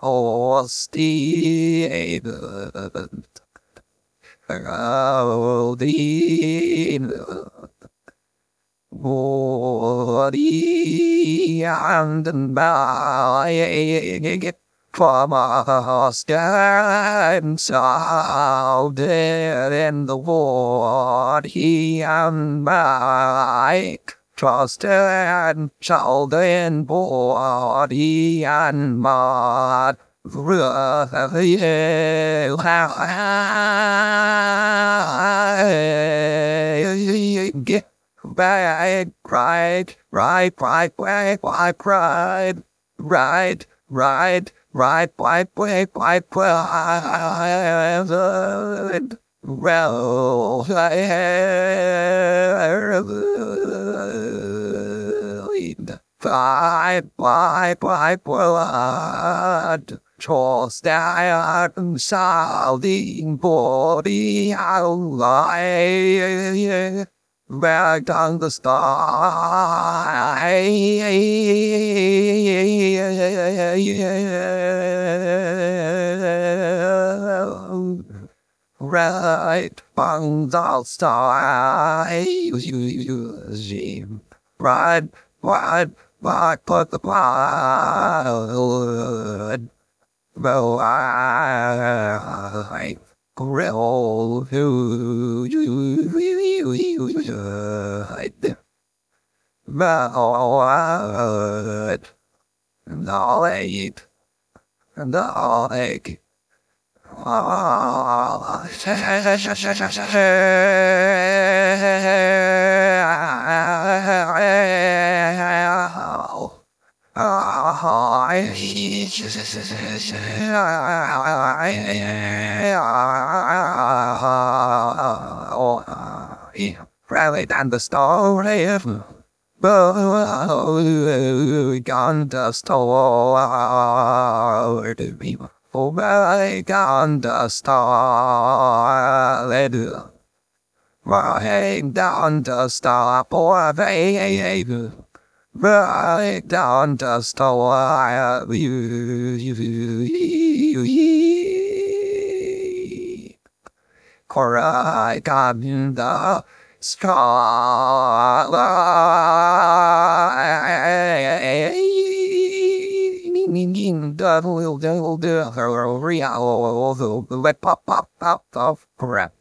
Hosti Raudin Bori and by from us and so dead in the ward he and by trusted and children body and mud get back right right right right right right right right right right right right right well Thy by by blood, tossed iron sounding body alive, back on the star. Right from the star, right, right. But put the blood alive. Grill to Blood. Knowledge. Knowledge. Oh, he rallied and the story of Uganda stored people. Uganda stored. Uganda stored. Break down dust to wire. Cry on the sky. Little devil, devil, devil, real, the wet pop, pop, pop, of crap.